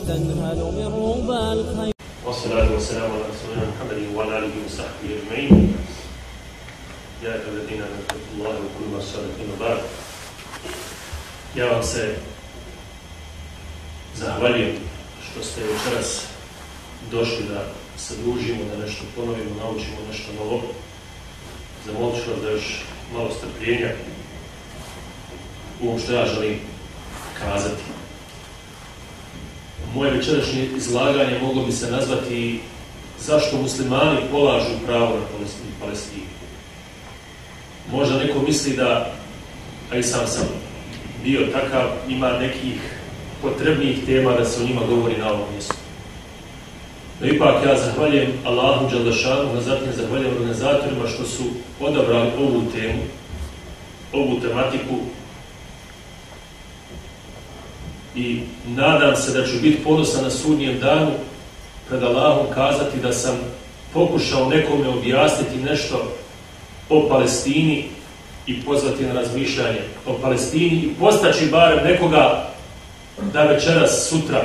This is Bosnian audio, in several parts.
وتنهل من ربى الخير والصلاة والسلام على رسولنا محمد وعلى آله وصحبه أجمعين يا أيها الذين آمنوا اتقوا الله وكونوا مع الصالحين وبعد Ja vam se zahvaljujem što ste večeras došli da se družimo, da nešto ponovimo, naučimo nešto novo. Zamolit ću vas da još malo strpljenja u ovom što ja želim kazati. Moje večerašnje izlaganje moglo bi se nazvati zašto muslimani polažu pravo na Palestinu. Možda neko misli da, a i sam sam bio takav, ima nekih potrebnijih tema da se o njima govori na ovom mjestu. No ipak ja zahvaljujem Allahu Đaldašanu, a zatim zahvaljujem organizatorima što su odabrali ovu temu, ovu tematiku i nadam se da ću biti ponosan na sudnjem danu pred Allahom kazati da sam pokušao nekome objasniti nešto o Palestini i pozvati na razmišljanje o Palestini i postaći barem nekoga da večeras, sutra,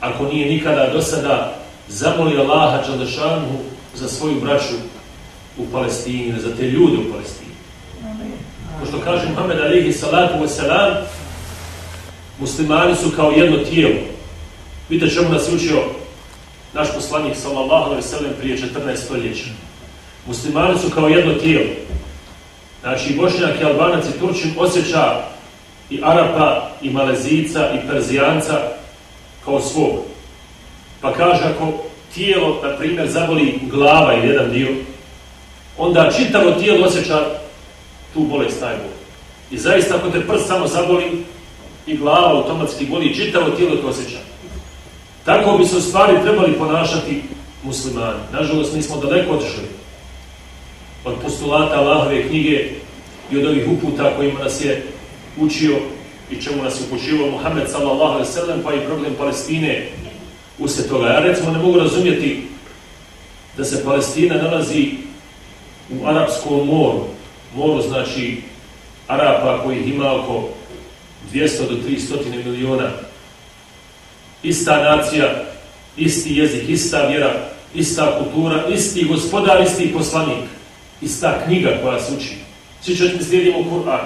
ako nije nikada do sada, zamoli Allaha Đalešanu za svoju braću u Palestini, za te ljude u Palestini. Ko što kaže Muhammed alihi salatu wasalam, muslimani su kao jedno tijelo. Vidite čemu nas je učio naš poslanik sallallahu alaihi sallam prije 14 stoljeća. Muslimani su kao jedno tijelo. Znači, Bošnjak i Albanac i Turčin osjeća i Arapa, i Malezica, i Perzijanca kao svog. Pa kaže, ako tijelo, na primjer, zaboli glava ili jedan dio, onda čitavo tijelo osjeća tu bolest najbolje. I zaista, ako te prst samo zaboli i glava automatski boli, čitavo tijelo to osjeća. Tako bi se u stvari trebali ponašati muslimani. Nažalost, nismo daleko odšli od postulata Allahove knjige i od ovih uputa kojima nas je učio i čemu nas je upućivo Muhammed sallallahu alaihi sallam pa i problem Palestine usred toga. Ja recimo ne mogu razumjeti da se Palestina nalazi u Arapskom moru. Moru znači Arapa koji ima oko 200 do 300 miliona. Ista nacija, isti jezik, ista vjera, ista kultura, isti gospodar, isti poslanik ista knjiga koja se uči. Svi četiri slijedimo Kur'an.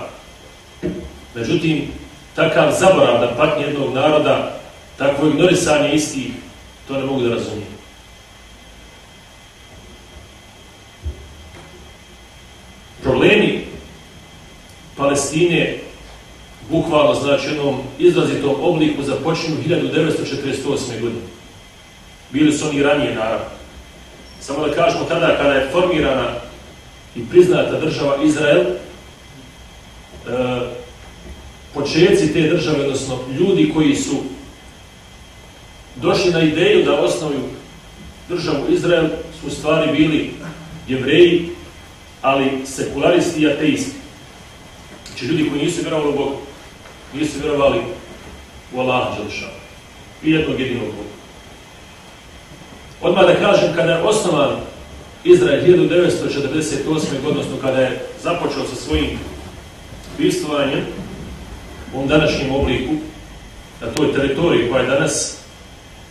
Međutim, takav zaborav da patnje jednog naroda, takvo ignorisanje istih, to ne mogu da razumijem. Problemi Palestine bukvalno znači jednom izrazitom obliku započinu 1948. godine. Bili su oni ranije naravno. Samo da kažemo tada kada je formirana i priznata država Izrael, e, početci te države, odnosno ljudi koji su došli na ideju da osnovaju državu Izrael, su stvari bili jevreji, ali sekularisti i ateisti. Znači ljudi koji nisu vjerovali u Boga, nisu vjerovali u Allaha Đelša i jednog jedinog Boga. Odmah da kažem, kada je osnovan Izrael 1948. odnosno kada je započeo sa svojim bistovanjem u ovom današnjem obliku, na toj teritoriji koja je danas,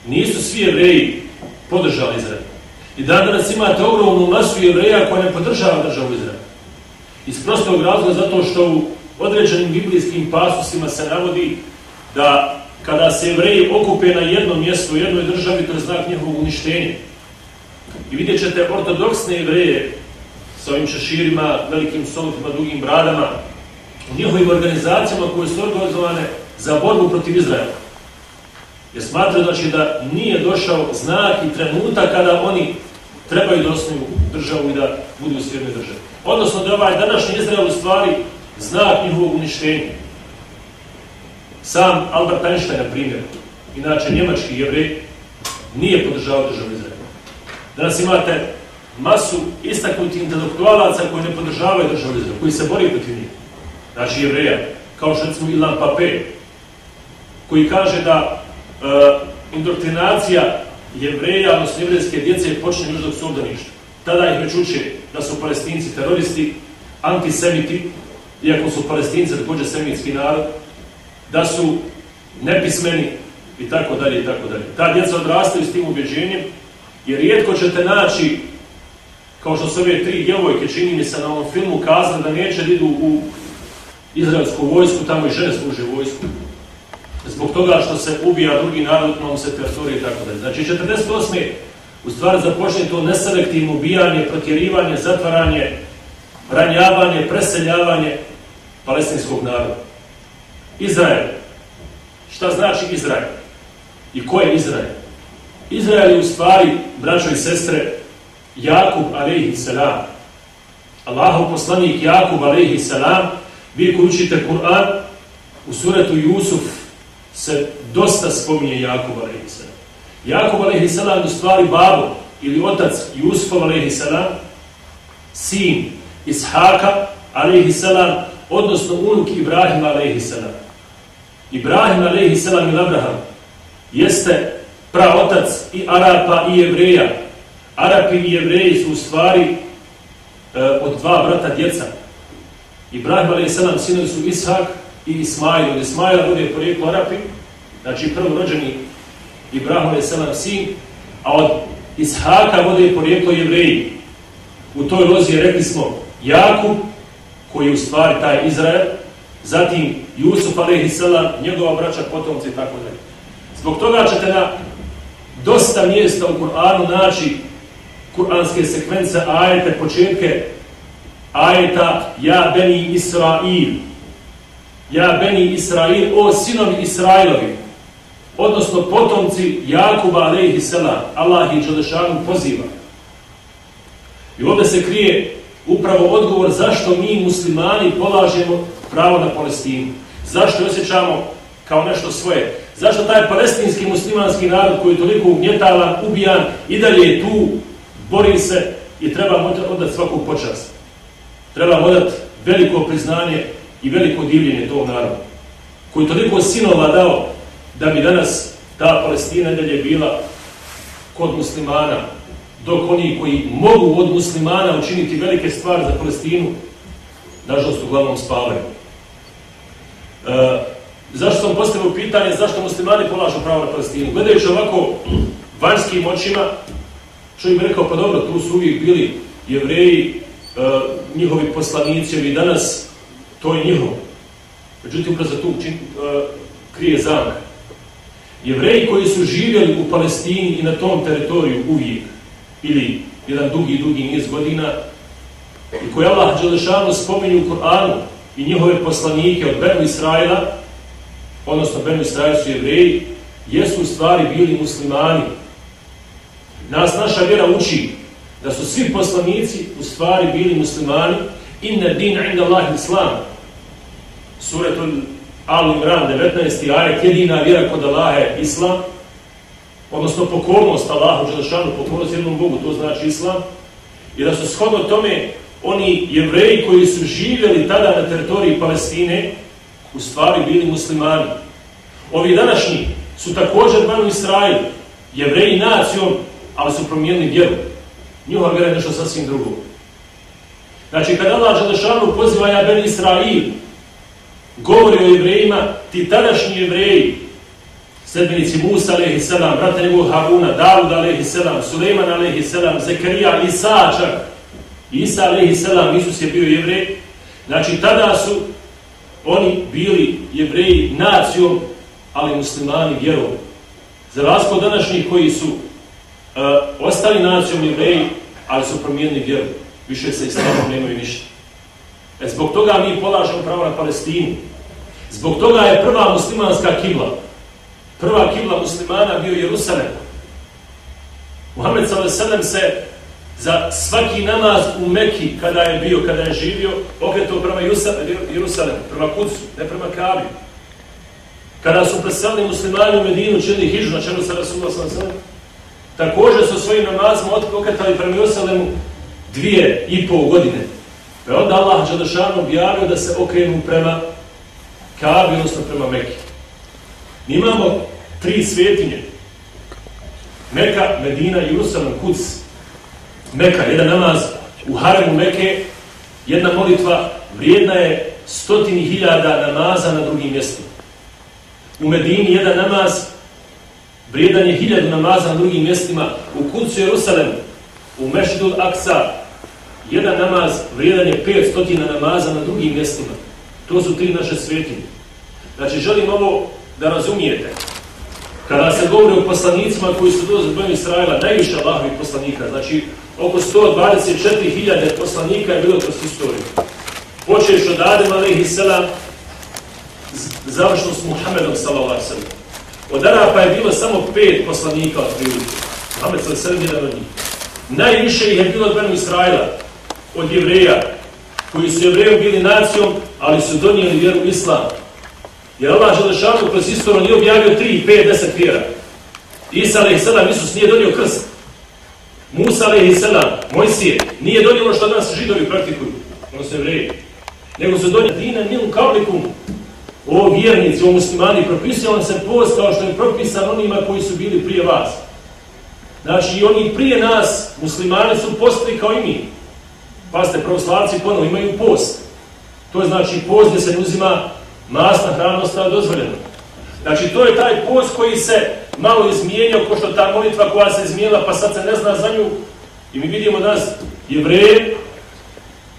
nisu svi jevreji podržali Izrael. I danas imate ogromnu masu jevreja koja ne podržava državu Izrael. Iz prostog razloga zato što u određenim biblijskim pasusima se navodi da kada se jevreji okupe na jednom mjestu u jednoj državi, to je znak njihovog uništenja. I vidjet ćete ortodoksne jevreje sa ovim šeširima, velikim solofima, dugim bradama, u njihovim organizacijama koje su organizovane za borbu protiv Izraela. Jer smatraju znači, da nije došao znak i trenutak kada oni trebaju da osnovu državu i da budu u svjednoj državi. Odnosno da ovaj današnji Izrael u stvari znak njihovog uništenja. Sam Albert Einstein, na primjer, inače njemački jevrej, nije podržavao državu Izraela. Danas imate masu istaknutih intelektualaca koji ne podržavaju državu Izrael, koji se bori protiv njih. Znači jevreja, kao što recimo Ilan Pape, koji kaže da e, indoktrinacija jevreja, odnosno jevrejske djece, počne još dok su obdaništa. Tada ih već uče da su palestinci teroristi, antisemiti, iako su palestinci također semitski narod, da su nepismeni, i tako dalje i tako dalje. Ta djeca odrastaju s tim ubjeđenjem, jer rijetko ćete naći, kao što su ove tri djevojke, čini mi se na ovom filmu, kazali da neće da idu u izraelsku vojsku, tamo i žene služe vojsku. Zbog toga što se ubija drugi narod, na se teritorije i tako dalje. Znači, 48. u stvari započne to neselektivno ubijanje, protjerivanje, zatvaranje, ranjavanje, preseljavanje palestinskog naroda. Izrael. Šta znači Izrael? I ko je Izrael? Izrael je u stvari, braćo i sestre, Jakub alaihi salam. Allahov poslanik Jakub alaihi salam, vi koji učite Kur'an, u suretu Jusuf se dosta spominje Jakub alaihi salam. Jakub alaihi salam je u stvari babo ili otac Jusufov alaihi salam, sin Ishaka alaihi salam, odnosno unuk Ibrahim alaihi salam. Ibrahim alaihi salam ili Abraham jeste praotac i Arapa i Jevreja. Arapi i Jevreji su u stvari e, od dva brata djeca. Ibrahim alaihi salam sinovi su Ishak i Ismail. Od Ismaila bude porijeklo Arapi, znači prvo rođeni Ibrahim alaihi salam sin, a od Ishaka bude porijeklo Jevreji. U toj lozi je rekli smo Jakub, koji je u stvari taj Izrael, zatim Jusuf a.s. njegova braća, potomci i tako dalje. Zbog toga ćete na dosta mjesta u Kur'anu naći kur'anske sekvence, ajete, početke, ajeta Ja Beni Israil. Ja Beni Israil, o sinovi Israilovi. Odnosno potomci Jakuba a.s. Allah i Đelešanu poziva. I ovdje se krije upravo odgovor zašto mi muslimani polažemo pravo na Palestinu. Zašto osjećamo kao nešto svoje? Zašto taj palestinski muslimanski narod koji je toliko ugnjetavan, ubijan i dalje je tu, bori se i treba odati svakog počast. Treba odati veliko priznanje i veliko divljenje tog naroda. Koji je toliko sinova dao da bi danas ta Palestina dalje bila kod muslimana, dok oni koji mogu od muslimana učiniti velike stvari za Palestinu, nažalost, uglavnom spavaju. E, zašto sam postavio pitanje, zašto muslimani polažu pravo na Palestinu? Gledajući ovako vanjskim očima, čovjek bi rekao, pa dobro, tu su uvijek bili jevreji, e, njihovi poslanici, i danas to je njihovo. Međutim, upravo za tu čin, e, krije zamka. Jevreji koji su živjeli u Palestini i na tom teritoriju uvijek, ili jedan dugi, dugi niz godina, i koje Allah Đelešanu spominju u Koranu i njihove poslanike od Benu Israila, odnosno Benu Israila su jevreji, jesu u stvari bili muslimani. Nas naša vjera uči da su svi poslanici u stvari bili muslimani, inna din inda Allah islam. Suretul Al-Imran 19. ajet, jedina vjera kod Allah je islam, odnosno pokornost Allahu Želešanu, pokornost jednom Bogu, to znači islam, i da su shodno tome oni jevreji koji su živjeli tada na teritoriji Palestine, u stvari bili muslimani. Ovi današnji su također Banu Israel, jevreji nacijom, ali su promijenili vjeru. Njihova vjera je nešto sasvim drugo. Znači, kada Allah Želešanu poziva ja Ben Israel, govori o jevrejima, ti tadašnji jevreji, sredbenici Musa a.s., brata njegovog Haruna, Davud a.s., Suleiman a.s., Zekarija, Isa čak, Isa a.s., Isus je bio jevrej, znači tada su oni bili jevreji nacijom, ali muslimani vjerom. Za razliku današnjih koji su uh, ostali nacijom jevreji, ali su promijenili vjeru. Više se islamom nemaju ništa. E, zbog toga mi polažemo pravo na Palestinu. Zbog toga je prva muslimanska kibla, prva kibla muslimana bio Jerusalem. Muhammed s.a.v. se za svaki namaz u Mekki, kada je bio, kada je živio, okretao prema Jerusalem, prema Kucu, ne prema Kabi. Kada su preselili muslimani u Medinu, čini hižu na čelu sa Rasulullah s.a.v. Također su svojim namazima okretali prema Jerusalemu dvije i pol godine. Pa onda Allah Đadašanu objavio da se okrenu prema Kabi, odnosno prema Mekki. Mi imamo tri svetinje. Meka, Medina, Jerusalem, Kuc. Meka, jedan namaz u haremu Meke, jedna molitva vrijedna je stotini hiljada namaza na drugim mjestima. U Medini jedan namaz vrijedan je hiljadu namaza na drugim mjestima, u Kucu Jerusalem, u Mešidul Aksa, jedan namaz vrijedan je 500 namaza na drugim mjestima. To su tri naše svetinje. Znači, želim ovo da razumijete. Kada se govori o poslanicima koji su dozi Bojom Israela, najviše Allahovih poslanika, znači oko 124.000 poslanika je bilo kroz istoriju. Počeš od Adem alaihi selam, završno s Muhammedom sallallahu sallam. Od Arapa je bilo samo pet poslanika od prilike. Muhammed sallallahu sallam je jedan od njih. Najviše ih je bilo od Benu Israela, od jevreja, koji su jevrejom bili nacijom, ali su donijeli vjeru islamu Jer Allah Želešanu kroz istoriju nije objavio 3, 5, 10 vjera. Isa alaihi Isus nije donio krst. Musa alaihi sallam, Mojsije, nije donio ono što danas židovi praktikuju. Ono se jevreji. Nego su donio dina nilum kaulikum. O vjernici, o muslimani, propisuje se post kao što je propisan onima koji su bili prije vas. Znači, oni prije nas, muslimani, su postali kao i mi. Pazite, pravoslavci ponovno imaju post. To je znači post gdje se uzima masna hrana ostala dozvoljena. Znači, to je taj post koji se malo izmijenio, ko što ta molitva koja se izmijenila, pa sad se ne zna za nju. I mi vidimo danas jevreje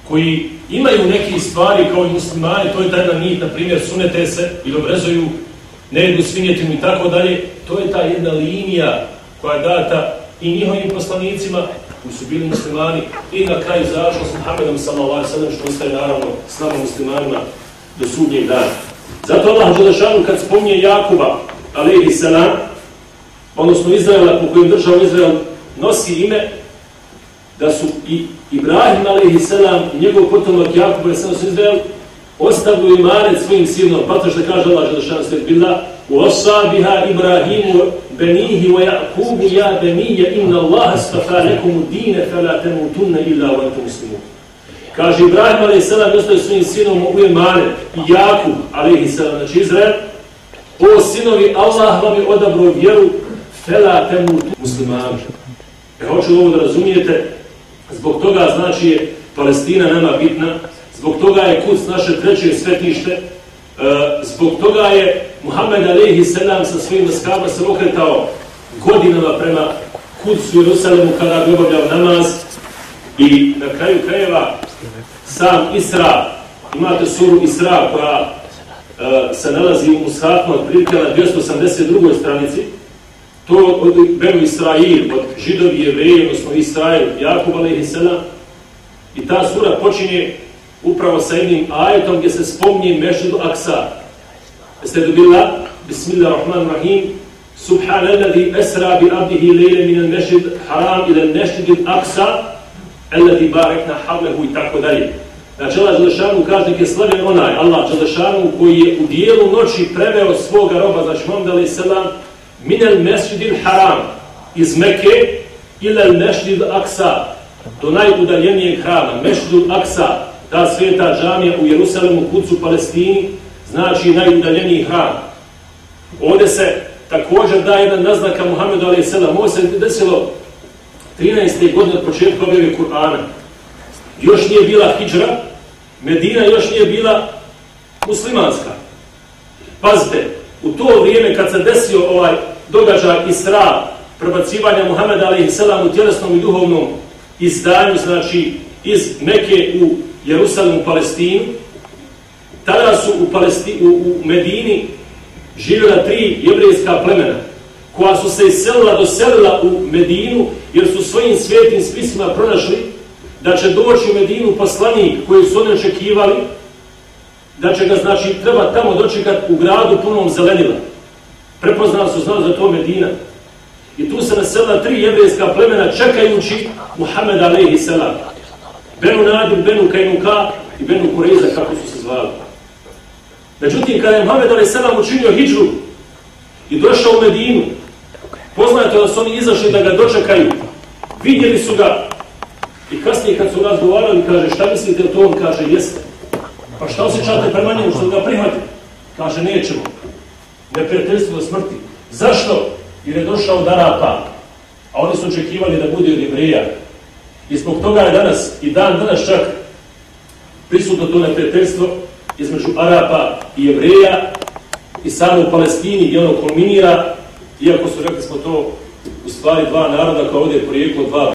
koji imaju neke stvari kao i muslimani, to je taj na njih, na primjer, sunete se ili obrezuju, ne jedu svinjetinu i tako dalje. To je ta jedna linija koja je data i njihovim poslanicima koji su bili muslimani i na kraju zašlo s Muhammedom sallallahu sallam što ostaje naravno s nama muslimanima do sudnjeg dana. Zato Allah Đelešanu kad spominje Jakuba, alaihi salam, odnosno Izraela po kojem držav Izrael nosi ime, da su i Ibrahim alaihi salam i njegov potomak Jakub alaihi salam Izrael ostavio imanet svojim sinom, pa to što kaže Allah Želešan sve bila, u osabiha Ibrahimu benihi wa Jakubu ja benije inna Allah stafa nekomu dine fe la temutunne illa wa entomu snimu. Kaže Ibrahim a.s. ostaje svojim sinom u Emane i Jakub a.s. znači Izrael O sinovi, Allah vam je odabrao vjeru fela temu muslimani. E, hoću ovo da razumijete, zbog toga znači je Palestina nama bitna, zbog toga je kuc naše treće svetište, e, zbog toga je Muhammed Alehi Selam sa svojim skama se okretao godinama prema kucu Jerusalemu kada bi obavljao namaz i na kraju krajeva sam Isra, imate suru Isra koja e, se nalazi u Mushafima od prilike na 282. stranici, to od Benu Israil, od židovi jevreje, odnosno Israil, Jakub a.s. I ta sura počinje upravo sa jednim ajetom gdje se spomni Mešidu Aksa. Jeste dobila? Bismillahirrahmanirrahim. Subhanalladhi esra bi abdihi lejle min al-mešid haram ila al-mešid al-aksa alladhi barekna havlehu i tako dalje. Znači Allah Đelešanu kaže nek je slavljen onaj Allah Đelešanu koji je u dijelu noći preveo svoga roba, znači Muhammed alaih selam, minel mesjidil haram iz Mekke ilel mesjid aksa do najudaljenijeg hrama, mesjidul aksa, ta sveta džamija u Jerusalemu, kucu Palestini, znači najudaljeniji hram. Ovdje se također da jedan naznaka Muhammedu alaih selam, ovo se desilo 13. godine od početka objave Kur'ana. Još nije bila hijra, Medina još nije bila muslimanska. Pazite, u to vrijeme kad se desio ovaj događaj Isra, prebacivanja Muhammeda a.s. u tjelesnom i duhovnom izdanju, znači iz Meke u Jerusalim u Palestinu, tada su u, Palesti, u, u Medini živjela tri jevrijska plemena koja su se iselila, doselila u Medinu, jer su svojim svetim spisima pronašli da će doći u Medinu poslanik koji su oni očekivali, da će ga, znači, treba tamo dočekat u gradu punom zelenila. Prepoznali su, znali za to Medina. I tu se naselila tri jevrijska plemena čekajući Muhammed alaihi selam. Benu Nadir, Benu Kajnuka i Benu Kureza, kako su se zvali. Međutim, kada je Muhammed alaihi selam učinio hijđu i došao u Medinu, Poznajete da su oni izašli da ga dočekaju. Vidjeli su ga. I kasnije kad su razgovarali, kaže, šta mislite o tom? Kaže, jeste. Pa šta osjećate prema njemu što ga prihvati? Kaže, nećemo. Neprijateljstvo do smrti. Zašto? Jer je došao od Arapa. A oni su očekivali da bude od Ivreja. I zbog toga je danas, i dan danas čak, prisutno to neprijateljstvo između Arapa i Jevreja i samo u Palestini gdje ono kulminira iako su rekli smo to u stvari dva naroda kao ovdje je porijeklo dva